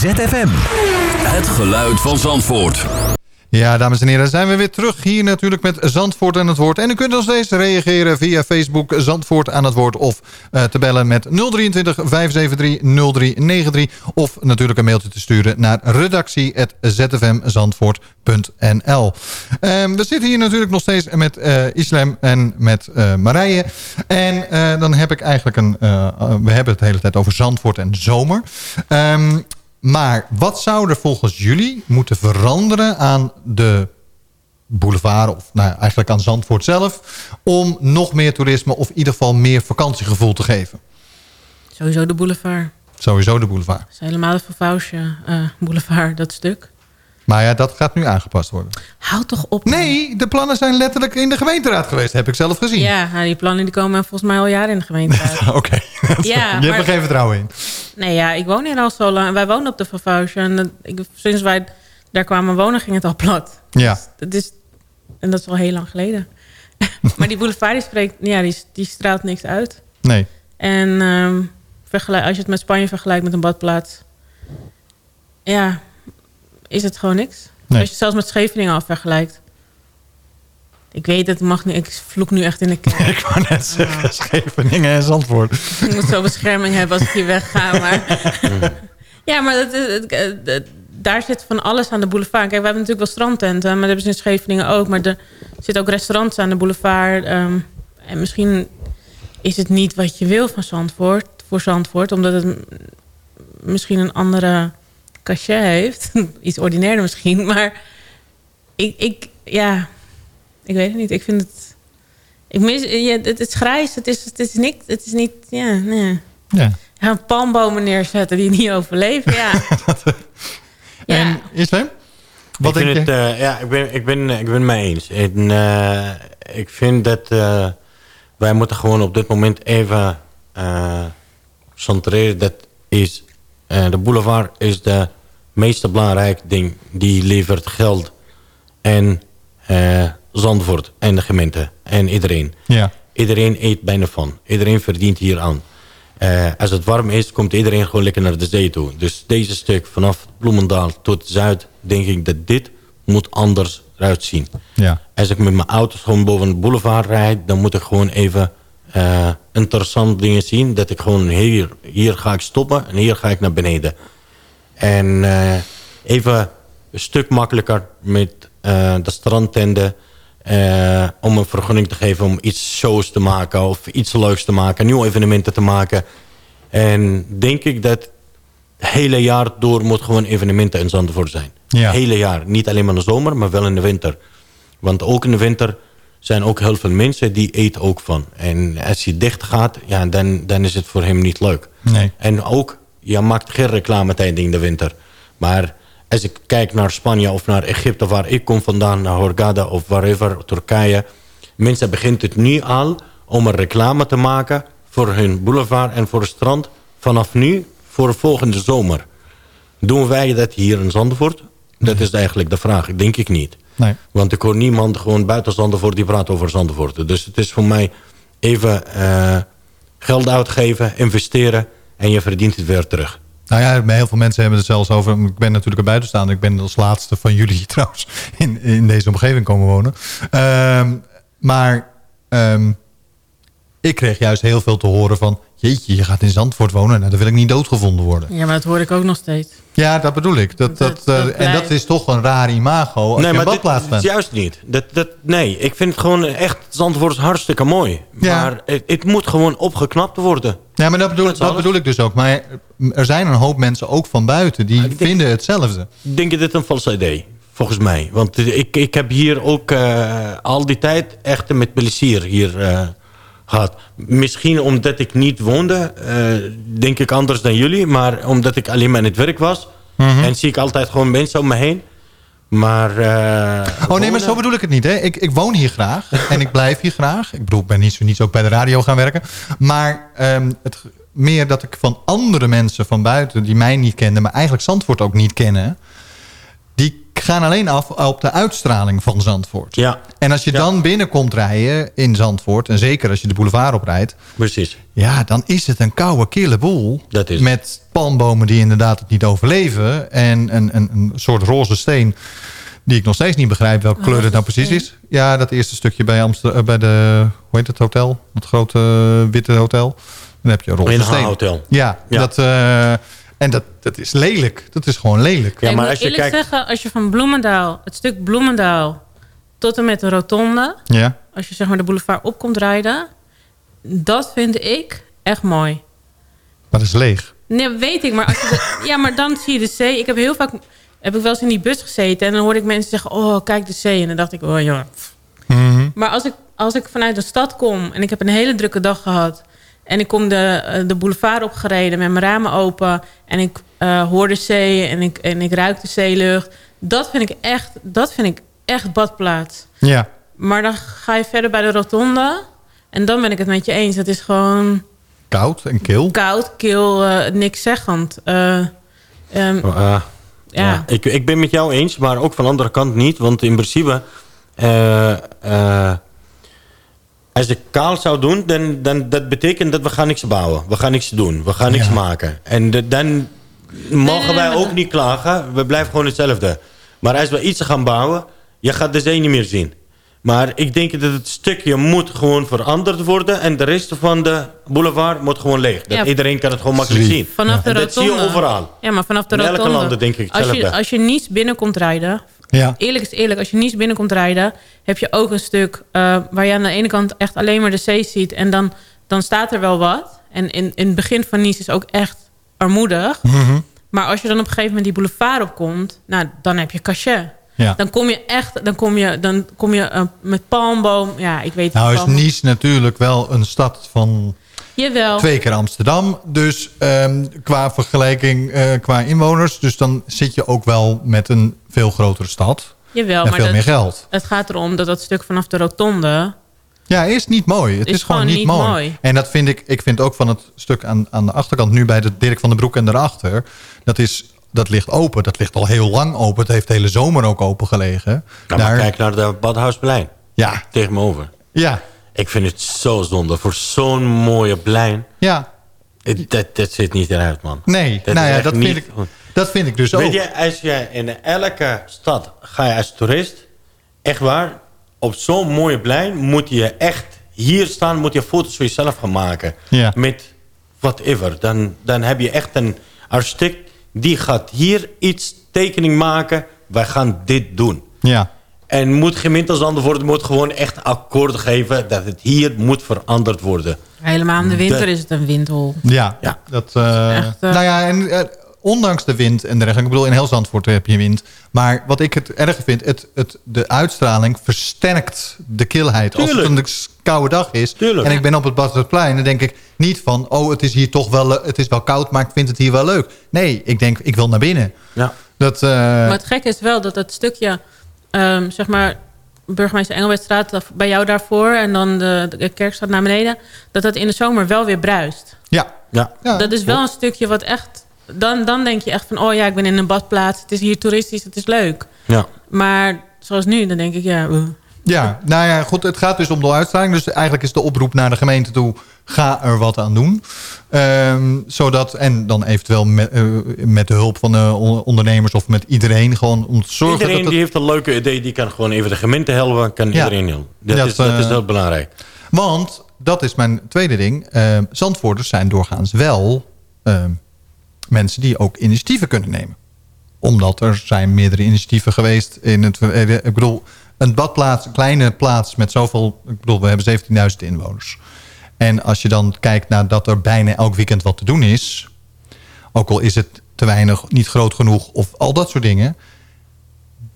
ZFM. Het geluid van Zandvoort. Ja, dames en heren, zijn we weer terug hier natuurlijk met Zandvoort aan het woord. En u kunt nog steeds reageren via Facebook Zandvoort aan het woord... of uh, te bellen met 023 573 0393... of natuurlijk een mailtje te sturen naar redactie.zfmzandvoort.nl. Um, we zitten hier natuurlijk nog steeds met uh, Islam en met uh, Marije. En dan heb ik eigenlijk een... we hebben het de hele tijd over Zandvoort en zomer... Um, maar wat zou er volgens jullie moeten veranderen aan de boulevard... of nou, eigenlijk aan Zandvoort zelf... om nog meer toerisme of in ieder geval meer vakantiegevoel te geven? Sowieso de boulevard. Sowieso de boulevard. is helemaal de Vervausje uh, boulevard, dat stuk. Maar ja, dat gaat nu aangepast worden. Houd toch op. Nee, de plannen zijn letterlijk in de gemeenteraad geweest. Heb ik zelf gezien. Ja, nou, die plannen die komen volgens mij al jaren in de gemeenteraad. Oké. Okay. Ja, je hebt er geen vertrouwen in. Nee, ja, ik woon hier al zo lang. Wij wonen op de Vervausje. En ik, sinds wij daar kwamen wonen ging het al plat. Ja. Dus, dat is, en dat is al heel lang geleden. maar die boulevard die spreekt, ja, die, die straalt niks uit. Nee. En um, als je het met Spanje vergelijkt met een badplaats... Ja, is het gewoon niks. Nee. Als je zelfs met Scheveningen al vergelijkt. Ik weet het, mag niet. Ik vloek nu echt in de kerk. ik wou net zeggen, Scheveningen en Zandvoort. ik moet zo bescherming hebben als ik hier wegga. Maar ja, maar dat, dat, dat, daar zit van alles aan de boulevard. Kijk, we hebben natuurlijk wel strandtenten. Maar dat hebben ze in Scheveningen ook. Maar er zitten ook restaurants aan de boulevard. Um, en misschien is het niet wat je wil van Zandvoort. Voor Zandvoort. Omdat het misschien een andere cachet heeft. Iets ordinairder misschien. Maar ik, ik, ja, ik weet het niet. Ik vind het... Ik mis, ja, het is grijs. Het is, het is niks. Het is niet... Ja, nee. Ja. Gaan palmbomen neerzetten die niet overleven. Ja. ja. En Islam? Wat ik denk vind je? Het, uh, ja, ik ben, ik, ben, ik ben het mee eens. En, uh, ik vind dat uh, wij moeten gewoon op dit moment even centreren. Dat is, de boulevard is de meest belangrijke ding. Die levert geld en Zandvoort en de gemeente en iedereen. Ja. Iedereen eet bijna van. Iedereen verdient hier aan. Uh, als het warm is, komt iedereen gewoon lekker naar de zee toe. Dus deze stuk vanaf Bloemendaal tot Zuid, denk ik dat dit moet anders eruit zien. Ja. Als ik met mijn auto gewoon boven de boulevard rijd, dan moet ik gewoon even uh, interessante dingen zien. Dat ik gewoon hier, hier ga ik stoppen en hier ga ik naar beneden. En uh, even een stuk makkelijker met de strandtenten. Uh, om een vergunning te geven om iets shows te maken of iets leuks te maken, nieuwe evenementen te maken. En denk ik dat het hele jaar door moet gewoon evenementen in Zandvoort zijn. Ja. Hele jaar. Niet alleen maar in de zomer, maar wel in de winter. Want ook in de winter zijn ook heel veel mensen die eten ook van. En als je dicht gaat, ja, dan, dan is het voor hem niet leuk. Nee. En ook, je maakt geen reclame tijdens in de winter. Maar als ik kijk naar Spanje of naar Egypte, waar ik kom vandaan, naar Hurghada of wherever, Turkije. Mensen beginnen het nu al om een reclame te maken voor hun boulevard en voor het strand. Vanaf nu voor de volgende zomer. Doen wij dat hier in Zandvoort? Dat is eigenlijk de vraag. Denk ik niet. Nee. Want ik hoor niemand gewoon buiten Zandvoort die praat over Zandvoort. Dus het is voor mij even uh, geld uitgeven, investeren en je verdient het weer terug. Nou ja, heel veel mensen hebben het zelfs over... Ik ben natuurlijk een buitenstaander. Ik ben als laatste van jullie trouwens in, in deze omgeving komen wonen. Um, maar um, ik kreeg juist heel veel te horen van... Jeetje, je gaat in Zandvoort wonen. Nou, dan wil ik niet doodgevonden worden. Ja, maar dat hoor ik ook nog steeds. Ja, dat bedoel ik. Dat, dat, dat uh, en dat is toch een raar imago als nee, je maar badplaats dit, bent. juist niet. Dat, dat, nee, ik vind het gewoon echt... Zandvoort is hartstikke mooi. Ja. Maar het, het, moet gewoon opgeknapt worden. Ja, maar dat bedoel, dat, dat bedoel ik dus ook. Maar er zijn een hoop mensen ook van buiten... die denk, vinden hetzelfde. Denk dat dit een vals idee volgens mij. Want ik, ik heb hier ook uh, al die tijd echt met plezier hier uh, gehad. Misschien omdat ik niet woonde, uh, denk ik anders dan jullie. Maar omdat ik alleen maar in het werk was. Mhm. Mm -hmm. En zie ik altijd gewoon mensen om me heen. Maar... oh nee, maar zo bedoel ik het niet. Hè? Ik, ik woon hier graag en ik blijf hier graag. Ik bedoel, ik ben niet zo, niet ook bij de radio gaan werken. Maar um, het, meer dat ik van andere mensen van buiten... die mij niet kenden, maar eigenlijk Zandvoort ook niet kennen... gaan alleen af op de uitstraling van Zandvoort. Ja. En als je dan binnenkomt rijden in Zandvoort... en zeker als je de boulevard oprijdt... Precies. Ja, dan is het een koude, kille boel. Dat is Met palmbomen die inderdaad het niet overleven. En een, een, een soort roze steen... die ik nog steeds niet begrijp welke kleur het nou precies is. Ja, dat eerste stukje bij, Amsterdam, bij de... hoe heet het hotel? Het grote eh, witte hotel. Dan heb je een roze steen. Hotel. Ja, Ja. Dat, eh, en dat, dat is lelijk. Dat is gewoon lelijk. ik moet eerlijk zeggen, als je van Bloemendaal, het stuk Bloemendaal... tot en met de rotonde... Ja. als je zeg maar de boulevard op komt rijden... dat vind ik echt mooi. Maar dat is leeg. Nee, weet ik. Maar, als je de- ja, maar dan zie je de zee. Ik heb heel vaak heb ik wel eens in die bus gezeten... en dan hoorde ik mensen zeggen... oh, kijk de zee. En dan dacht ik, oh ja. Maar als ik, als ik vanuit de stad kom... en ik heb een hele drukke dag gehad... en ik kom de, eh, de boulevard opgereden met mijn ramen open... en ik eh, hoor de zee en ik, en ik ruik de zeelucht... dat vind ik echt, dat vind ik echt badplaats. Ja. Maar dan ga je verder bij de rotonde... en dan ben ik het met je eens. Het is gewoon Koud en kil. koud, kil, eh, niks zeggend. Eh, ehm, Oh, ah. ja. Ja, ik, ik ben met jou eens, maar ook van de andere kant niet. Want in principe, eh, eh, als ik kaal zou doen, dan, dan dat betekent dat we gaan niks bouwen. We gaan niks doen, we gaan niks maken. En de- dan mogen wij ook niet klagen. We blijven gewoon hetzelfde. Maar als we iets gaan bouwen, je gaat de zee niet meer zien. Maar ik denk dat het stukje moet gewoon veranderd worden. En de rest van de boulevard moet gewoon leeg. Dat Ja. iedereen kan het gewoon makkelijk zien. Vanaf de en dat zie rotonde. je overal. Ja, maar vanaf de In elke rotonde. landen denk ik als je, hetzelfde. als je niets binnenkomt rijden... Ja. Eerlijk is eerlijk, als je niets binnenkomt rijden... heb je ook een stuk eh, waar je aan de ene kant echt alleen maar de zee ziet. En dan, dan staat er wel wat. En in, in het begin van Nice is ook echt armoedig. Maar als je dan op een gegeven moment die boulevard opkomt... Nou, dan heb je cachet. Ja. Dan kom je echt, dan kom je, dan kom je eh, met palmboom. Ja, ik weet Nou is Nice natuurlijk wel een stad van Jawel. twee keer Amsterdam. Dus ehm, qua vergelijking, eh, qua inwoners. Dus dan zit je ook wel met een veel grotere stad. Jawel, en maar veel dat- meer geld. Het gaat erom dat dat stuk vanaf de rotonde... Ja, is niet mooi. Het is, Is gewoon gewoon niet mooi. mooi. En dat vind ik, ik vind ook van het stuk aan, aan de achterkant, nu bij de Dirk van den Broek en daarachter, dat, is, dat ligt open. Dat ligt al heel lang open. Het heeft de hele zomer ook open gelegen. Nou, maar kijk naar de Badhuisplein. Ja. Tegen me over. Ja. Ik vind het zo zonde. Voor zo'n mooie plein. Ja. Dat, dat zit niet eruit, man. Nee, Dat nou ja, dat niet vind, ik, dat vind ik dus Weet ook. je, als je in elke stad ga je als toerist... Echt waar, op zo'n mooie plein moet je echt hier staan... moet je foto's voor jezelf gaan maken. Ja. Met whatever. Dan, dan heb je echt een architect... die gaat hier iets tekening maken. Wij gaan dit doen. Ja. En moet gemeente Zandvoort moet gewoon echt akkoord geven... dat het hier moet veranderd worden. Helemaal in de winter Dat- is het een windhol. Ja, Dat, eh, Echt, eh, nou ja, en eh, ondanks de wind en dergelijke... ik bedoel, in heel Zandvoort heb je wind. Maar wat ik het erg vind, het, het, de uitstraling versterkt de kilheid. Als het Tuurlijk. een koude dag is Tuurlijk. en ik ben op het Badhuisplein... dan denk ik niet van, oh, het is hier toch wel, het is wel koud... maar ik vind het hier wel leuk. Nee, ik denk, ik wil naar binnen. Ja. Dat, eh, Maar het gekke is wel dat dat stukje, ehm, zeg maar, burgemeester Engelbertstraat dat- bij jou daarvoor en dan de, de Kerkstraat naar beneden, dat dat in de zomer wel weer bruist. ja. Ja. dat is wel een stukje wat echt, dan, dan denk je echt van, oh ja, ik ben in een badplaats, het is hier toeristisch, het is leuk. Ja. Maar zoals nu, dan denk ik, ja, uh. Ja, nou ja, goed, het gaat dus om de uitstraling. Dus eigenlijk is de oproep naar de gemeente toe... ga er wat aan doen. Ehm, zodat, en dan eventueel met, eh, met de hulp van de on- ondernemers... of met iedereen gewoon om te zorgen iedereen dat het... die heeft een leuke idee, die kan gewoon even de gemeente helpen. Kan Ja. iedereen helpen. Dat, Dat, is, dat eh, is heel belangrijk. Want, dat is mijn tweede ding... eh, Zandvoorters zijn doorgaans wel ehm, mensen die ook initiatieven kunnen nemen. Omdat er zijn meerdere initiatieven geweest in het... eh, Ik bedoel, een badplaats, een kleine plaats met zoveel... Ik bedoel, we hebben 17.000 inwoners. En als je dan kijkt naar dat er bijna elk weekend wat te doen is... ook al is het te weinig, niet groot genoeg of al dat soort dingen...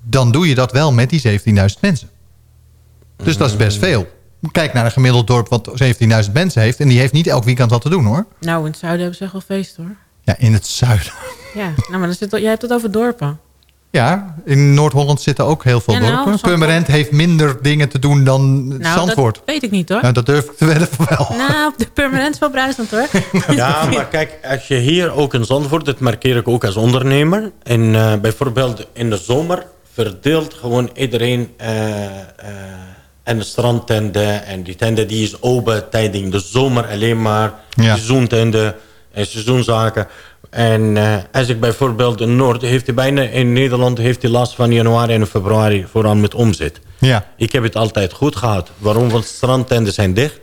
dan doe je dat wel met die 17.000 mensen. Dus dat is best veel. Kijk naar een gemiddeld dorp wat 17.000 mensen heeft... en die heeft niet elk weekend wat te doen, hoor. nou, in het zuiden hebben ze echt wel feest hoor. Ja, in het zuiden. Ja, nou, maar dan zit, jij hebt het over dorpen. Ja, in Noord-Holland zitten ook heel veel Ja, nou, dorpen. Purmerend heeft minder dingen te doen dan Nou, Zandvoort. dat weet ik niet hoor. Nou, dat durf ik te wedden van wel. Nou, de permanent is wel bruisend hoor. Ja, maar kijk, als je hier ook in Zandvoort... dat markeer ik ook als ondernemer. En eh, bijvoorbeeld in de zomer verdeelt gewoon iedereen... eh, eh, en de strandtenten en die tenten die is open tijdens de zomer alleen maar. Ja. Seizoententen en seizoenzaken. En eh, als ik bijvoorbeeld in Noord... heeft hij bijna in Nederland heeft hij last van januari en februari... vooral met omzet. Ja. Ik heb het altijd goed gehad. Waarom? Want strandtenten zijn dicht.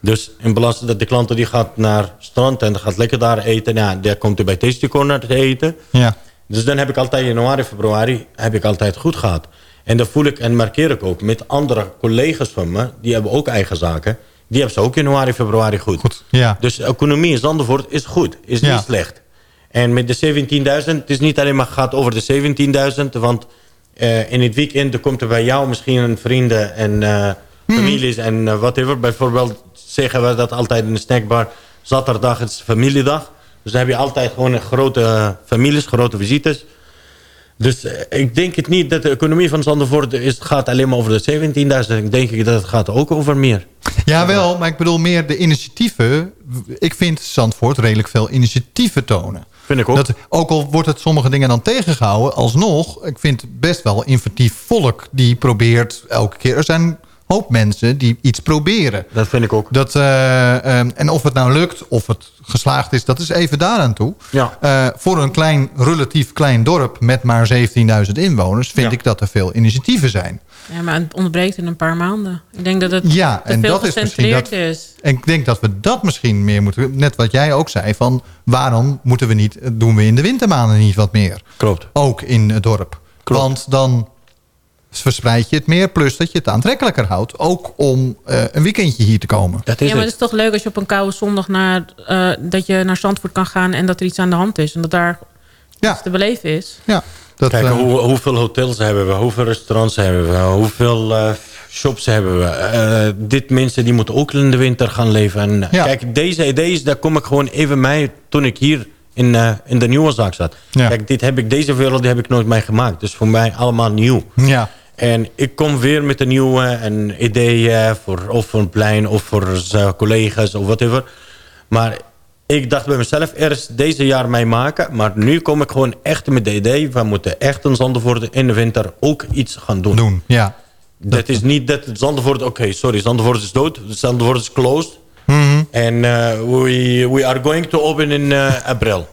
Dus in plaats dat de klanten die gaat naar strandtenten... gaat lekker daar eten. Ja, daar komt hij bij Tasty Corner te eten. Ja. Dus dan heb ik altijd januari, februari... heb ik altijd goed gehad. En dat voel ik en markeer ik ook met andere collega's van me... die hebben ook eigen zaken. Die hebben ze ook januari, februari goed. Ja. Dus de economie in Zandvoort is goed. Is Ja. niet slecht. En met de 17.000... het is niet alleen maar gaat over de 17.000... want eh, in het weekend komt er bij jou misschien een vrienden en eh, families en eh, whatever. Bijvoorbeeld zeggen we dat altijd in de snackbar. Zaterdag is familiedag. Dus dan heb je altijd gewoon een grote families, grote visites. Dus ik denk het niet dat de economie van Zandvoort is, gaat alleen maar over de 17.000. Ik denk dat het gaat ook over meer. Ja, wel, maar ik bedoel meer de initiatieven. Ik vind Zandvoort redelijk veel initiatieven tonen. Vind ik ook. Dat, ook al wordt het sommige dingen dan tegengehouden, alsnog, ik vind best wel inventief volk die probeert elke keer. Er zijn hoop mensen die iets proberen. Dat vind ik ook. Dat, eh, ehm, en of het nou lukt, of het geslaagd is, dat is even daaraan toe. Ja. Eh, voor een klein, relatief klein dorp met maar 17.000 inwoners... vind Ja. ik dat er veel initiatieven zijn. Ja, maar het ontbreekt in een paar maanden. Ik denk dat het Ja, te en veel dat is misschien gecentreerd dat. is. En ik denk dat we dat misschien meer moeten. Net wat jij ook zei: van waarom moeten we niet, doen we in de wintermaanden niet wat meer? Klopt. Ook in het dorp. Want dan verspreid je het meer. Plus dat je het aantrekkelijker houdt. Ook om eh, een weekendje hier te komen. Dat Ja, maar het is toch leuk als je op een koude zondag naar, eh, dat je naar Zandvoort kan gaan en dat er iets aan de hand is. En dat daar iets te beleven is. Ja, dat, Kijk, eh, hoe, hoeveel hotels hebben we? Hoeveel restaurants hebben we? Hoeveel eh, shops hebben we? Eh, dit mensen die moeten ook in de winter gaan leven. En, Ja. Kijk, deze ideeën, daar kom ik gewoon even mee toen ik hier in, eh, in de nieuwe zaak zat. Ja. Kijk, dit heb ik, deze wereld die heb ik nooit mee gemaakt. Dus voor mij allemaal nieuw. ja. En ik kom weer met een nieuwe en ideeën voor of voor een plein of voor zijn collega's of whatever. Maar ik dacht bij mezelf eerst deze jaar mee maken. Maar nu kom ik gewoon echt met de idee. We moeten echt in Zandvoort in de winter ook iets gaan doen. doen. Ja. Dat is niet dat het Zandvoort... Oké, sorry, Zandvoort is dood. Zandvoort is closed. Mhm. En eh, we, we are going to open in eh, april.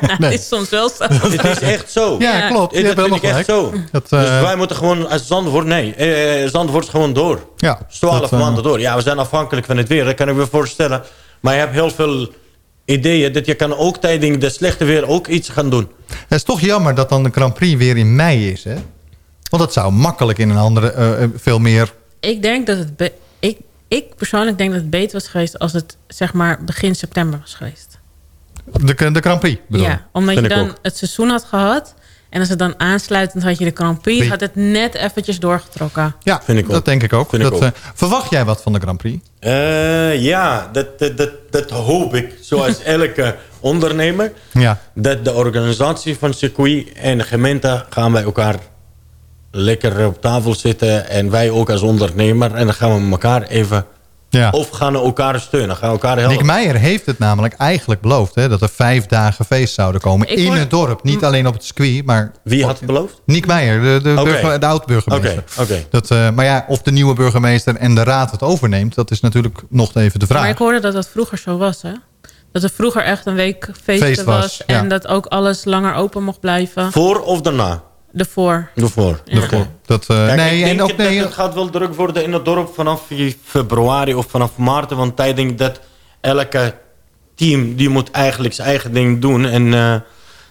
Het is soms wel zo. Het is echt zo. Ja, klopt. Je Dat vind ik echt zo. Dat, eh, dus wij moeten gewoon als Zandvoort... Nee, eh, Zandvoort is gewoon door. Ja, 12 dat, eh, maanden door. Ja, we zijn afhankelijk van het weer. Dat kan ik me voorstellen. Maar je hebt heel veel ideeën... dat je kan ook tijdens de slechte weer ook iets gaan doen. Het is toch jammer dat dan de Grand Prix weer in mei is. Hè? Want dat zou makkelijk in een andere, eh, eh, veel meer... Ik denk dat het... ik, ik persoonlijk denk dat het beter was geweest als het zeg maar begin september was geweest. De, de Grand Prix bedoel Ja, omdat je dan ook. het seizoen had gehad. En als het dan aansluitend had je de Grand Prix... Had het net eventjes doorgetrokken. Ja, Vind ik ook. dat denk ik ook. Vind ik dat, ook. eh, verwacht jij wat van de Grand Prix? Eh, ja, dat, dat, dat, dat hoop ik. Zoals elke ondernemer. Ja. Dat de organisatie van circuit en de gemeente gaan bij elkaar lekker op tafel zitten. En wij ook als ondernemer. En dan gaan we elkaar even... Ja. Of gaan we elkaar steunen. Gaan we elkaar helpen. Nick Meijer heeft het namelijk eigenlijk beloofd... Hè, dat er vijf dagen feest zouden komen Ik in hoor- het dorp. Niet alleen op het circuit, maar... Wie had het beloofd? Nick Meijer, de, de, Oké. burger- de oud-burgemeester. Oké, oké. Dat, eh, Maar ja, of de nieuwe burgemeester en de raad het overneemt... dat is natuurlijk nog even de vraag. Maar ik hoorde dat dat vroeger zo was, hè? Dat er vroeger echt een week feesten Feest was, was. ja. En dat ook alles langer open mocht blijven. Voor of daarna? Ervoor. Ervoor. Ja. Oké. Dat, eh, Kijk, nee, ik denk en ook dat nee, het gaat wel druk worden in het dorp vanaf februari of vanaf maart. Want tijdens dat elke team die moet eigenlijk zijn eigen ding doen. En, eh,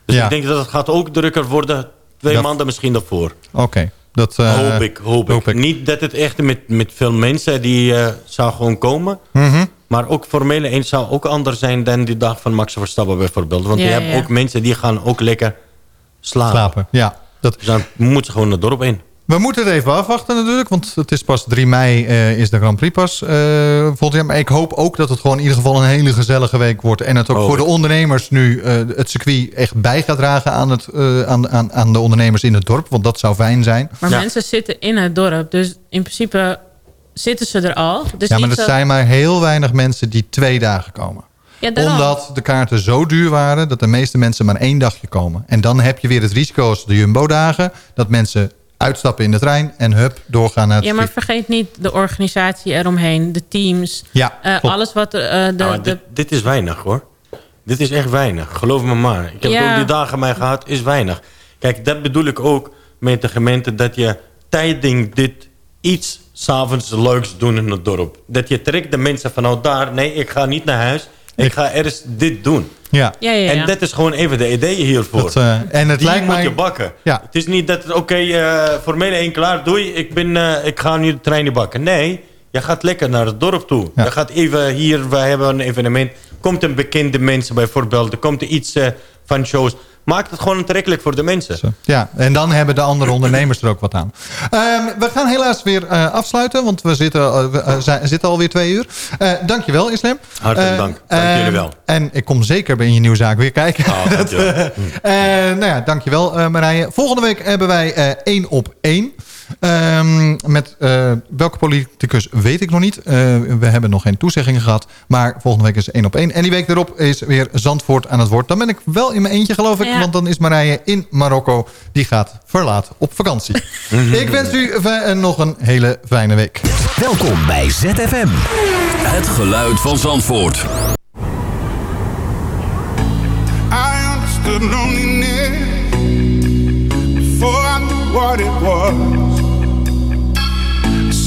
dus Ja. ik denk dat het gaat ook drukker worden. Twee Dat- maanden misschien daarvoor. Oké. Dat, eh, hoop ik, hoop, ik. Niet dat het echt met, met veel mensen die eh, zou gewoon komen. Mhm. Maar ook formele eens zou ook anders zijn dan die dag van Max Verstappen bijvoorbeeld. Want Ja, je hebt ja. ook mensen die gaan ook lekker slapen. slapen. Ja, dat, Dus dan moeten ze gewoon het dorp in. We moeten het even afwachten natuurlijk, want het is pas 3 mei eh, is de Grand Prix pas eh, volgend jaar. Maar ik hoop ook dat het gewoon in ieder geval een hele gezellige week wordt. En het ook Hoop voor de ondernemers nu eh, het circuit echt bij gaat dragen aan, het, eh, aan, aan, aan de ondernemers in het dorp. Want dat zou fijn zijn. Maar Ja. mensen zitten in het dorp. Dus in principe zitten ze er al. Dus ja, maar er zijn maar heel weinig mensen die twee dagen komen. Ja. Omdat de kaarten zo duur waren dat de meeste mensen maar één dagje komen. En dan heb je weer het risico als de Jumbo-dagen... dat mensen uitstappen in de trein en hup, doorgaan naar het Ja, maar vergeet niet de organisatie eromheen, de teams. Ja, eh, alles wat er, eh, de, Nou, de, dit, dit is weinig hoor. Dit is echt weinig. Geloof me maar. Ik heb Ja. ook die dagen mij gehad. Is weinig. Kijk, dat bedoel ik ook met de gemeente. Dat je tijding dit iets s'avonds leuks doen in het dorp. Dat je trekt de mensen vanuit daar. Nee, ik ga niet naar huis. Ik ga ergens dit doen. Ja. Ja, ja, ja. En dat is gewoon even de idee hiervoor. Dat, eh, en het Die lijkt moet mij... je bakken. Ja. Het is niet dat, het, oké, eh formele 1 klaar, doei, ik, ben, eh, ik ga nu de trein niet bakken. Nee, je gaat lekker naar het dorp toe. Ja. Je gaat even hier, wij hebben een evenement. Komt een bekende mensen bijvoorbeeld, er komt iets eh, van shows. Maak het gewoon aantrekkelijk voor de mensen. Ja, en dan hebben de andere ondernemers er ook wat aan. Ehm, we gaan helaas weer eh, afsluiten, want we zitten, eh, we, zijn- zitten alweer twee uur. Dankjewel, Islam. Hartelijk dank. Dank ehm, jullie wel. En ik kom zeker bij je nieuwe zaak weer kijken. Oh, dankjewel. Nou ja, dankjewel Marije. Volgende week hebben wij één op één. Ehm, met eh, welke politicus weet ik nog niet. Eh, we hebben nog geen toezeggingen gehad. Maar volgende week is één op één. En die week erop is weer Zandvoort aan het woord. Dan ben ik wel in mijn eentje geloof ik. Ja. Want dan is Marije in Marokko. Die gaat verlaat op vakantie. ik wens u eh, nog een hele fijne week. Welkom bij ZFM. Het geluid van Zandvoort. I understood loneliness before I knew what it was.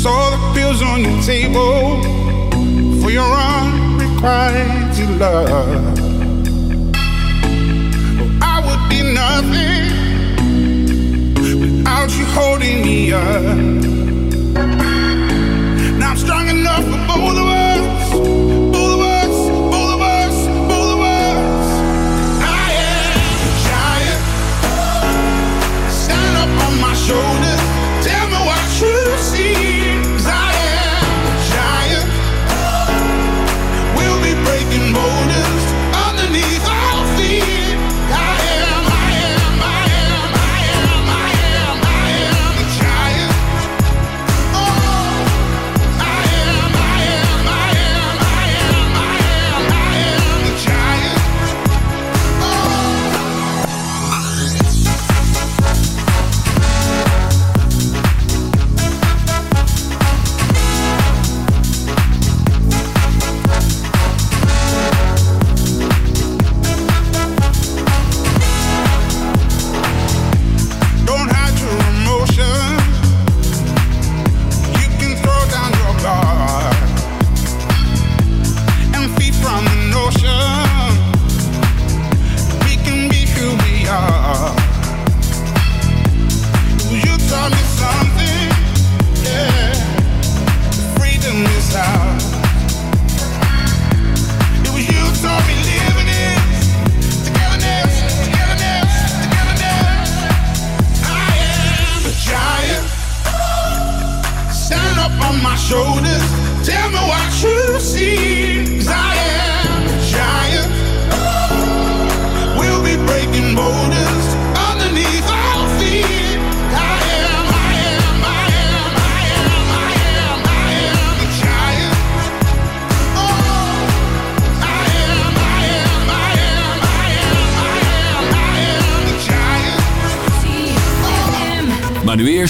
Saw the pills on your table for your unrequited love. Oh, I would be nothing without you holding me up. Now I'm strong enough for both of us,